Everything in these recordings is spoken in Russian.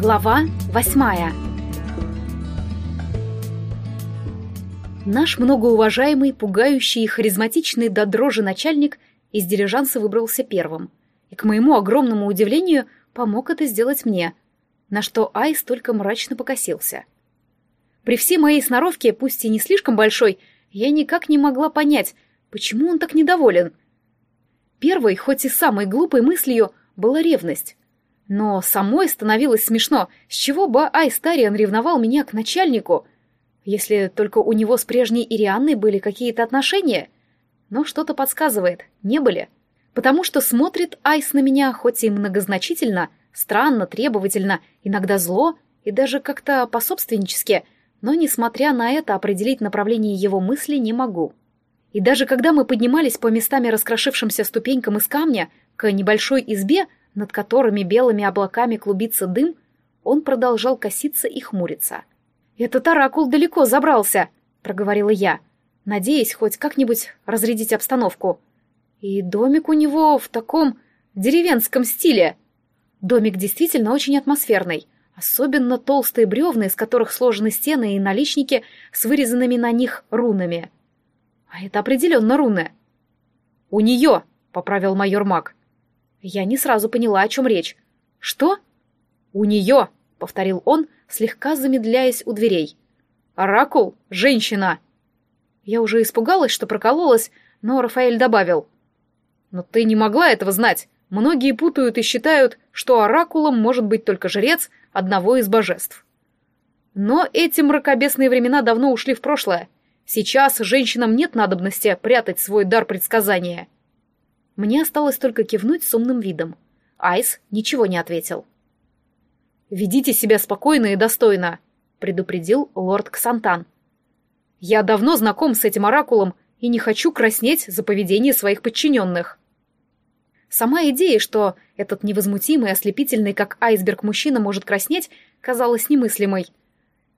Глава восьмая Наш многоуважаемый, пугающий и харизматичный до дрожи начальник из дилижанса выбрался первым. И, к моему огромному удивлению, помог это сделать мне, на что Айс только мрачно покосился. При всей моей сноровке, пусть и не слишком большой, я никак не могла понять, почему он так недоволен. Первой, хоть и самой глупой мыслью, была ревность. Но самой становилось смешно, с чего бы Айстариан ревновал меня к начальнику, если только у него с прежней Ирианной были какие-то отношения. Но что-то подсказывает, не были. Потому что смотрит Айс на меня, хоть и многозначительно, странно, требовательно, иногда зло и даже как-то пособственнически, но, несмотря на это, определить направление его мысли не могу. И даже когда мы поднимались по местами раскрошившимся ступенькам из камня к небольшой избе, над которыми белыми облаками клубится дым, он продолжал коситься и хмуриться. «Этот оракул далеко забрался», — проговорила я, надеясь хоть как-нибудь разрядить обстановку. «И домик у него в таком деревенском стиле». Домик действительно очень атмосферный, особенно толстые бревна, из которых сложены стены и наличники с вырезанными на них рунами. А это определенно руны. «У нее», — поправил майор Мак. Я не сразу поняла, о чем речь. «Что?» «У нее», — повторил он, слегка замедляясь у дверей. «Оракул — женщина!» Я уже испугалась, что прокололась, но Рафаэль добавил. «Но ты не могла этого знать. Многие путают и считают, что оракулом может быть только жрец одного из божеств. Но эти мракобесные времена давно ушли в прошлое. Сейчас женщинам нет надобности прятать свой дар предсказания». Мне осталось только кивнуть с умным видом. Айс ничего не ответил. «Ведите себя спокойно и достойно», — предупредил лорд Ксантан. «Я давно знаком с этим оракулом и не хочу краснеть за поведение своих подчиненных». Сама идея, что этот невозмутимый, ослепительный, как айсберг мужчина может краснеть, казалась немыслимой.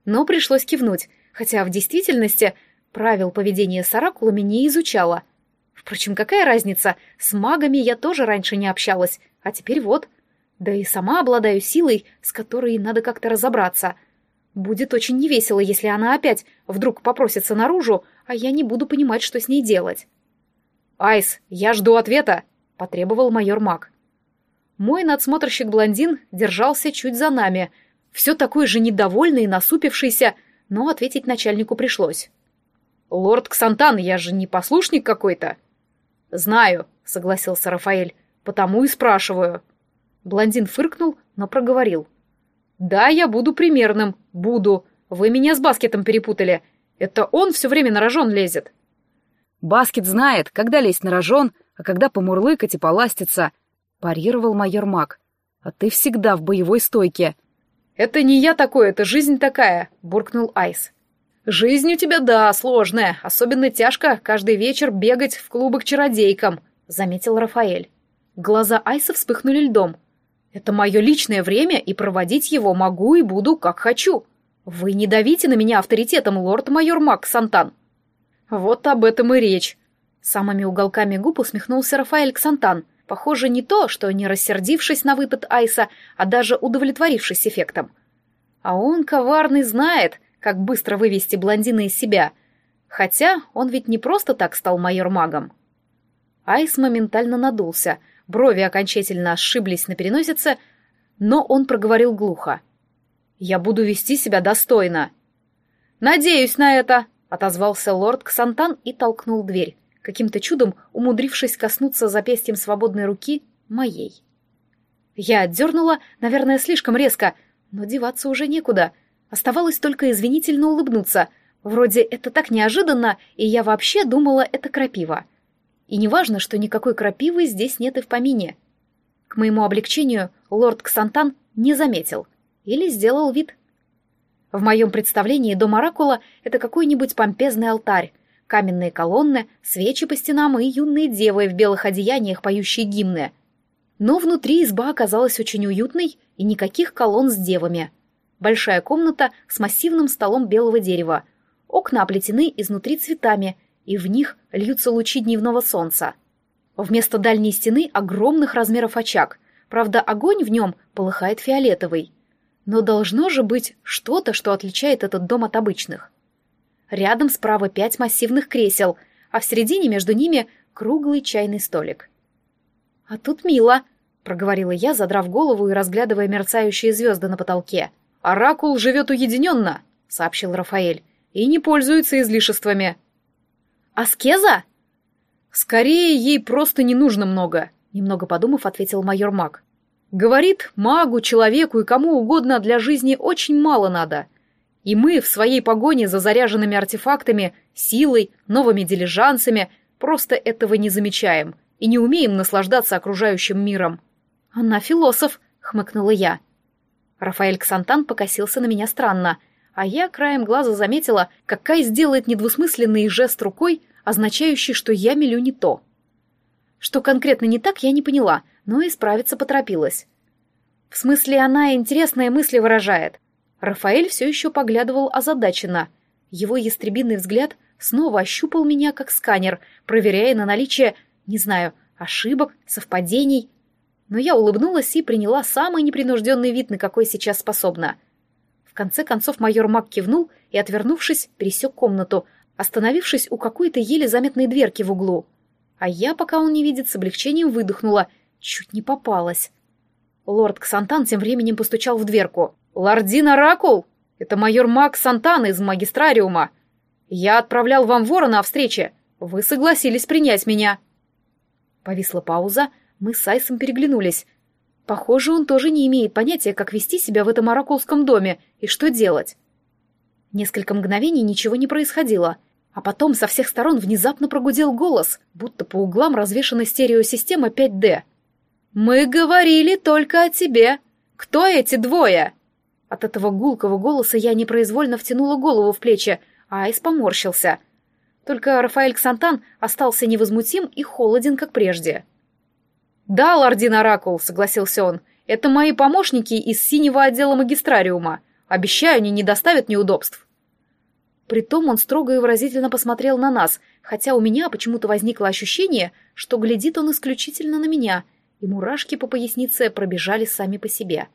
Но пришлось кивнуть, хотя в действительности правил поведения с оракулами не изучала — Впрочем, какая разница? С магами я тоже раньше не общалась, а теперь вот. Да и сама обладаю силой, с которой надо как-то разобраться. Будет очень невесело, если она опять вдруг попросится наружу, а я не буду понимать, что с ней делать. «Айс, я жду ответа», — потребовал майор Мак. Мой надсмотрщик-блондин держался чуть за нами, все такой же недовольный и насупившийся, но ответить начальнику пришлось. «Лорд Ксантан, я же не послушник какой-то». «Знаю», — согласился Рафаэль, — «потому и спрашиваю». Блондин фыркнул, но проговорил. «Да, я буду примерным, буду. Вы меня с Баскетом перепутали. Это он все время на рожон лезет». «Баскет знает, когда лезть на рожон, а когда помурлыкать и поластиться», — парировал майор Мак. «А ты всегда в боевой стойке». «Это не я такой, это жизнь такая», — буркнул Айс. «Жизнь у тебя, да, сложная. Особенно тяжко каждый вечер бегать в клубы к чародейкам», — заметил Рафаэль. Глаза Айса вспыхнули льдом. «Это мое личное время, и проводить его могу и буду, как хочу. Вы не давите на меня авторитетом, лорд-майор Мак Сантан». «Вот об этом и речь». Самыми уголками губ усмехнулся Рафаэль Ксантан. Похоже, не то, что не рассердившись на выпад Айса, а даже удовлетворившись эффектом. А он коварный знает, как быстро вывести блондина из себя. Хотя он ведь не просто так стал майор-магом. Айс моментально надулся, брови окончательно ошиблись на переносице, но он проговорил глухо. «Я буду вести себя достойно». «Надеюсь на это», — отозвался лорд Ксантан и толкнул дверь, каким-то чудом умудрившись коснуться запястьем свободной руки моей. Я отдернула, наверное, слишком резко, но деваться уже некуда — Оставалось только извинительно улыбнуться. Вроде это так неожиданно, и я вообще думала, это крапива. И неважно, что никакой крапивы здесь нет и в помине. К моему облегчению лорд Ксантан не заметил. Или сделал вид. В моем представлении дом Оракула — это какой-нибудь помпезный алтарь, каменные колонны, свечи по стенам и юные девы в белых одеяниях, поющие гимны. Но внутри изба оказалась очень уютной, и никаких колонн с девами — Большая комната с массивным столом белого дерева. Окна оплетены изнутри цветами, и в них льются лучи дневного солнца. Вместо дальней стены огромных размеров очаг. Правда, огонь в нем полыхает фиолетовый. Но должно же быть что-то, что отличает этот дом от обычных. Рядом справа пять массивных кресел, а в середине между ними круглый чайный столик. «А тут мило», — проговорила я, задрав голову и разглядывая мерцающие звезды на потолке. «Оракул живет уединенно», — сообщил Рафаэль, — «и не пользуется излишествами». «Аскеза?» «Скорее, ей просто не нужно много», — немного подумав, ответил майор Мак. «Говорит, магу, человеку и кому угодно для жизни очень мало надо. И мы в своей погоне за заряженными артефактами, силой, новыми дилижансами просто этого не замечаем и не умеем наслаждаться окружающим миром». «Она философ», — хмыкнула я. Рафаэль Ксантан покосился на меня странно, а я краем глаза заметила, как Кай сделает недвусмысленный жест рукой, означающий, что я мелю не то. Что конкретно не так, я не поняла, но исправиться поторопилась. В смысле, она интересные мысли выражает. Рафаэль все еще поглядывал озадаченно. Его ястребиный взгляд снова ощупал меня как сканер, проверяя на наличие, не знаю, ошибок, совпадений. Но я улыбнулась и приняла самый непринужденный вид, на какой сейчас способна. В конце концов майор Мак кивнул и, отвернувшись, пересек комнату, остановившись у какой-то еле заметной дверки в углу. А я, пока он не видит, с облегчением выдохнула. Чуть не попалась. Лорд Ксантан тем временем постучал в дверку. «Лордин Оракул! Это майор Мак Сантан из магистрариума. Я отправлял вам ворона о встрече. Вы согласились принять меня». Повисла пауза, мы с Айсом переглянулись. Похоже, он тоже не имеет понятия, как вести себя в этом оракулском доме и что делать. Несколько мгновений ничего не происходило, а потом со всех сторон внезапно прогудел голос, будто по углам развешана стереосистема 5D. «Мы говорили только о тебе! Кто эти двое?» От этого гулкого голоса я непроизвольно втянула голову в плечи, а Айс поморщился. Только Рафаэль Ксантан остался невозмутим и холоден, как прежде. «Да, лордин Оракул», — согласился он, — «это мои помощники из синего отдела магистрариума. Обещаю, они не доставят неудобств. Притом он строго и выразительно посмотрел на нас, хотя у меня почему-то возникло ощущение, что глядит он исключительно на меня, и мурашки по пояснице пробежали сами по себе.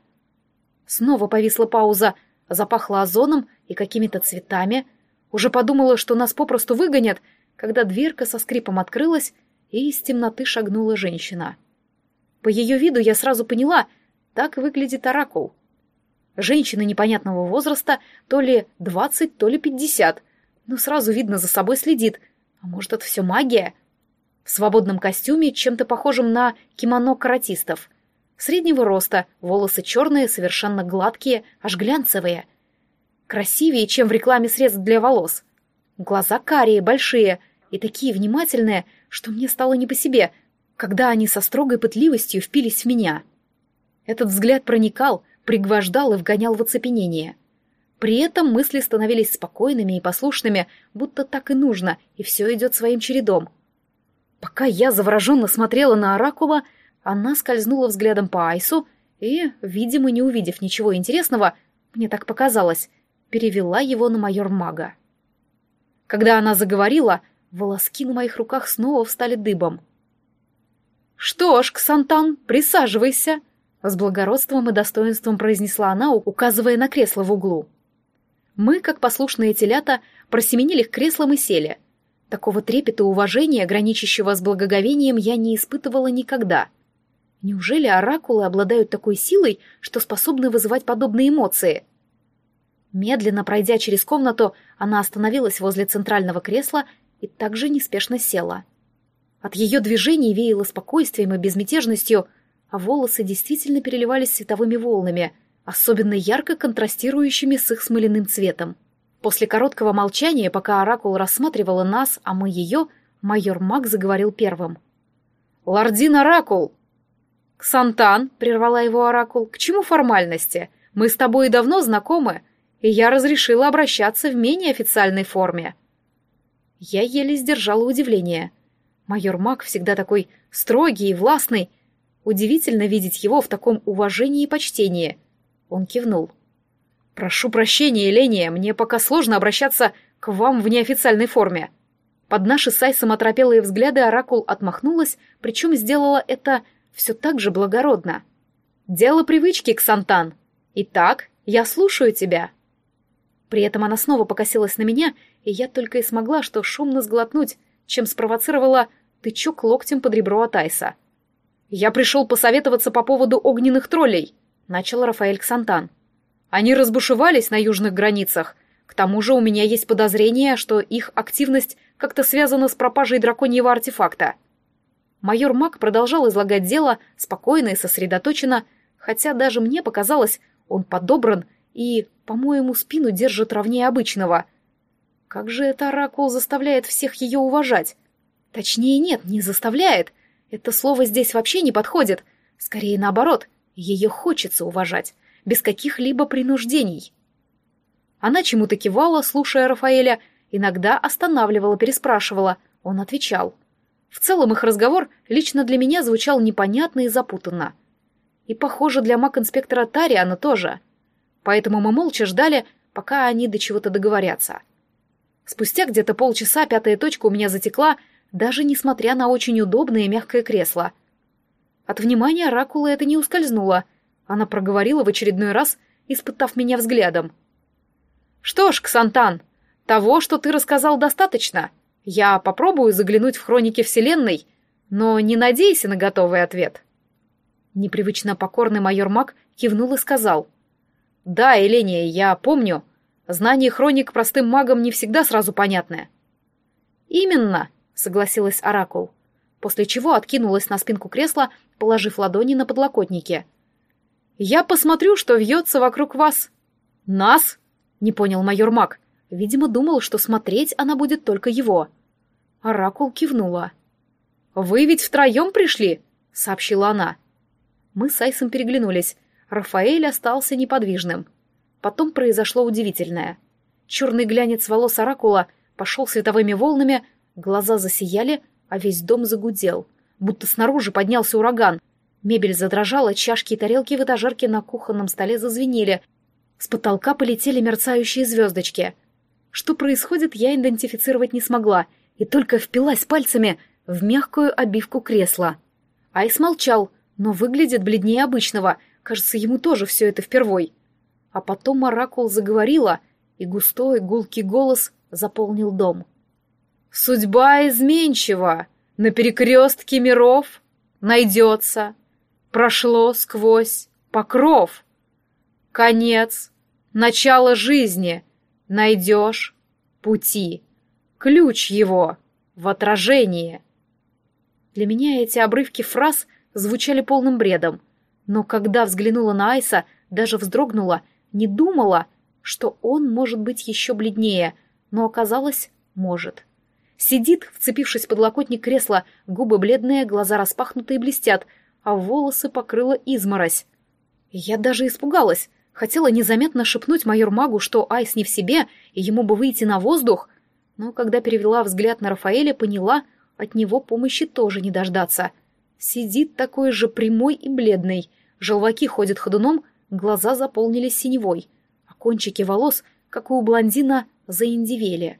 Снова повисла пауза, запахло озоном и какими-то цветами. Уже подумала, что нас попросту выгонят, когда дверка со скрипом открылась, и из темноты шагнула женщина. По ее виду я сразу поняла, так выглядит оракул — Женщина непонятного возраста, то ли двадцать, то ли пятьдесят. Но сразу видно, за собой следит. А может, это все магия? В свободном костюме, чем-то похожем на кимоно каратистов. Среднего роста, волосы черные, совершенно гладкие, аж глянцевые. Красивее, чем в рекламе средств для волос. Глаза карие, большие и такие внимательные, что мне стало не по себе, когда они со строгой пытливостью впились в меня. Этот взгляд проникал, пригвождал и вгонял в оцепенение. При этом мысли становились спокойными и послушными, будто так и нужно, и все идет своим чередом. Пока я завороженно смотрела на Оракула, она скользнула взглядом по Айсу и, видимо, не увидев ничего интересного, мне так показалось, перевела его на майор мага. Когда она заговорила, волоски на моих руках снова встали дыбом. «Что ж, Ксантан, присаживайся», с благородством и достоинством произнесла она, указывая на кресло в углу. Мы, как послушные телята, просеменили к креслам и сели. Такого трепета и уважения, граничащего с благоговением, я не испытывала никогда. Неужели оракулы обладают такой силой, что способны вызывать подобные эмоции? Медленно пройдя через комнату, она остановилась возле центрального кресла и также неспешно села. От ее движений веяло спокойствием и безмятежностью, а волосы действительно переливались световыми волнами, особенно ярко контрастирующими с их смоляным цветом. После короткого молчания, пока Оракул рассматривала нас, а мы ее, майор Мак заговорил первым. «Лордин Оракул!» «Ксантан», — прервала его Оракул, — «к чему формальности? Мы с тобой давно знакомы, и я разрешила обращаться в менее официальной форме». Я еле сдержала удивление. Майор Мак всегда такой строгий и властный, Удивительно видеть его в таком уважении и почтении. Он кивнул. «Прошу прощения, Еления, мне пока сложно обращаться к вам в неофициальной форме». Под наши с Айсом оторопелые взгляды Оракул отмахнулась, причем сделала это все так же благородно. «Дело привычки, Ксантан. Итак, Я слушаю тебя!» При этом она снова покосилась на меня, и я только и смогла что шумно сглотнуть, чем спровоцировала тычок локтем под ребро от Айса. «Я пришел посоветоваться по поводу огненных троллей», — начал Рафаэль Ксантан. «Они разбушевались на южных границах. К тому же у меня есть подозрение, что их активность как-то связана с пропажей драконьего артефакта». Майор Мак продолжал излагать дело спокойно и сосредоточенно, хотя даже мне показалось, он подобран и, по-моему, спину держит ровнее обычного. Как же это оракул заставляет всех ее уважать? Точнее, нет, не заставляет. Это слово здесь вообще не подходит. Скорее наоборот, ее хочется уважать, без каких-либо принуждений. Она чему-то кивала, слушая Рафаэля, иногда останавливала, переспрашивала. Он отвечал. В целом их разговор лично для меня звучал непонятно и запутанно. И, похоже, для маг-инспектора Тариана тоже. Поэтому мы молча ждали, пока они до чего-то договорятся. Спустя где-то полчаса пятая точка у меня затекла, даже несмотря на очень удобное мягкое кресло. От внимания Оракула это не ускользнуло. Она проговорила в очередной раз, испытав меня взглядом. «Что ж, Ксантан, того, что ты рассказал, достаточно. Я попробую заглянуть в хроники Вселенной, но не надейся на готовый ответ». Непривычно покорный майор Мак кивнул и сказал. «Да, Еления, я помню. Знание хроник простым магам не всегда сразу понятное». «Именно», согласилась Оракул, после чего откинулась на спинку кресла, положив ладони на подлокотники. «Я посмотрю, что вьется вокруг вас». «Нас?» — не понял майор Мак. Видимо, думал, что смотреть она будет только его. Оракул кивнула. «Вы ведь втроем пришли?» — сообщила она. Мы с Айсом переглянулись. Рафаэль остался неподвижным. Потом произошло удивительное. Черный глянец волос Оракула пошел световыми волнами, Глаза засияли, а весь дом загудел, будто снаружи поднялся ураган. Мебель задрожала, чашки и тарелки в этажерке на кухонном столе зазвенели. С потолка полетели мерцающие звездочки. Что происходит, я идентифицировать не смогла, и только впилась пальцами в мягкую обивку кресла. Айс молчал, но выглядит бледнее обычного, кажется, ему тоже все это впервой. А потом Оракул заговорила, и густой гулкий голос заполнил дом. Судьба изменчива, на перекрестке миров найдется, прошло сквозь покров. Конец, начало жизни, найдешь пути, ключ его в отражении. Для меня эти обрывки фраз звучали полным бредом, но когда взглянула на Айса, даже вздрогнула, не думала, что он может быть еще бледнее, но оказалось, может. Сидит, вцепившись в подлокотник кресла, губы бледные, глаза распахнутые блестят, а волосы покрыла изморозь. Я даже испугалась. Хотела незаметно шепнуть майор магу, что Айс не в себе, и ему бы выйти на воздух. Но когда перевела взгляд на Рафаэля, поняла, от него помощи тоже не дождаться. Сидит такой же прямой и бледный. Желваки ходят ходуном, глаза заполнились синевой, а кончики волос, как у блондина, заиндивели.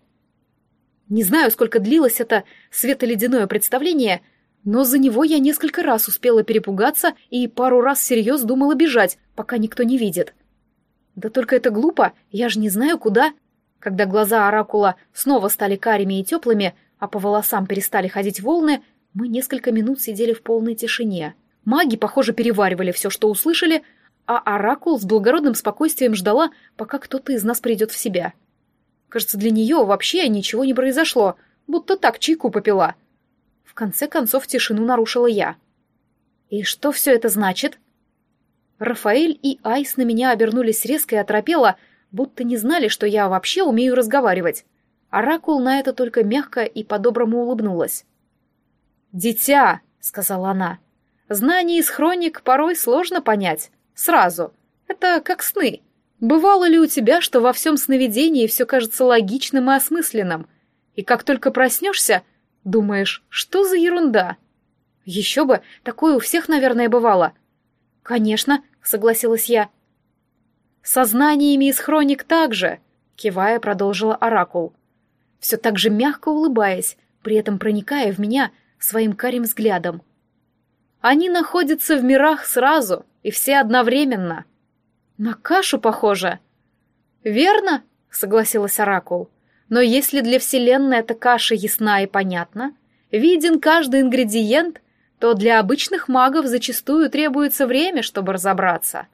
Не знаю, сколько длилось это светоледяное представление, но за него я несколько раз успела перепугаться и пару раз всерьез думала бежать, пока никто не видит. Да только это глупо, я же не знаю, куда. Когда глаза оракула снова стали карими и теплыми, а по волосам перестали ходить волны, мы несколько минут сидели в полной тишине. Маги, похоже, переваривали все, что услышали, а оракул с благородным спокойствием ждала, пока кто-то из нас придет в себя. — Кажется, для нее вообще ничего не произошло, будто так чайку попила. В конце концов тишину нарушила я. «И что все это значит?» Рафаэль и Айс на меня обернулись резко и оторопело, будто не знали, что я вообще умею разговаривать. Оракул на это только мягко и по-доброму улыбнулась. «Дитя!» — сказала она. «Знания из хроник порой сложно понять. Сразу. Это как сны. Бывало ли у тебя, что во всем сновидении все кажется логичным и осмысленным, и как только проснешься, думаешь, что за ерунда? Еще бы, такое у всех, наверное, бывало. Конечно, согласилась я. Сознаниями из хроник также, кивая, продолжила Оракул. Все так же мягко улыбаясь, при этом проникая в меня своим карим взглядом. Они находятся в мирах сразу, и все одновременно. На кашу похоже. Верно, согласилась Оракул. Но если для Вселенной эта каша ясна и понятна, виден каждый ингредиент, то для обычных магов зачастую требуется время, чтобы разобраться.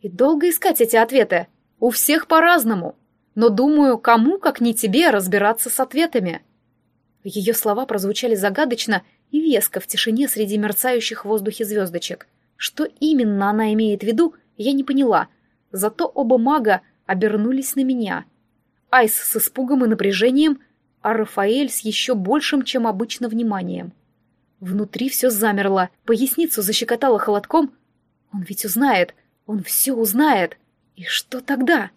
И долго искать эти ответы. У всех по-разному. Но думаю, кому, как не тебе, разбираться с ответами. Ее слова прозвучали загадочно и веско в тишине среди мерцающих в воздухе звездочек. Что именно она имеет в виду, я не поняла. Зато оба мага обернулись на меня. Айс с испугом и напряжением, а Рафаэль с еще большим, чем обычно, вниманием. Внутри все замерло, поясницу защекотало холодком. Он ведь узнает, он все узнает. И что тогда?